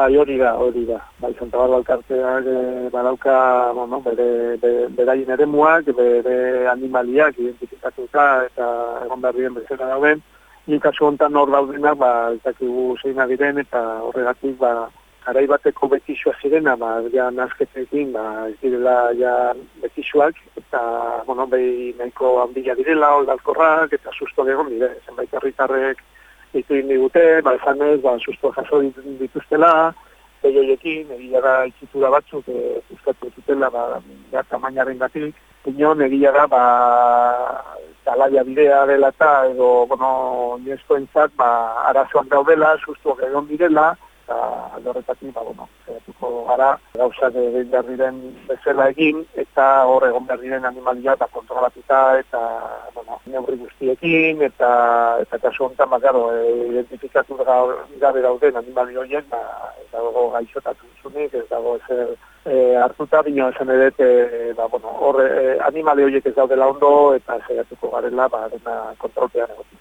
Bai, hori da, hori da. Bai, Santa Barbara alkarteak e, badauka, bueno, bere, bere, beraien ere muak, bere animaliak identifikatuta eta egon behar diren bezala dauden. Ni kasu honetan hor daudenak, ba, ez dakigu zeina diren eta horregatik, ba, garai bateko betixua zirena, ba, ja nazketekin, ba, ez direla ja betixuak, eta, bueno, behi nahiko handia direla, holdalkorrak, eta susto egon dire, zenbait herritarrek ditu indigute, ba, esan ez, ba, susto jaso dituztela, behioiekin, egia da itxitura batzuk, e, uzkatu zutela, ba, ja, tamainaren gatik, Inon, egia da, ba, talaia bidea dela eta, edo, bueno, niesko entzat, ba, arazoak daudela, sustuak egon direla, eta aldorretatik, ba, bueno, zeratuko gara, gauzak egin behar diren bezala egin, eta hor egon behar diren animalia eta kontrolatuta, eta, neurri guztiekin, eta, eta kasu honetan, ba, gero, identifikatu gabe dauden animali horiek, ba, ez dago gaixotatu zunik, ez dago ezer e, hartuta, bino esan edet, e, ba, bueno, hor e, animali horiek ez daudela ondo, eta zeratuko garela, ba, dena kontrolpean egotik.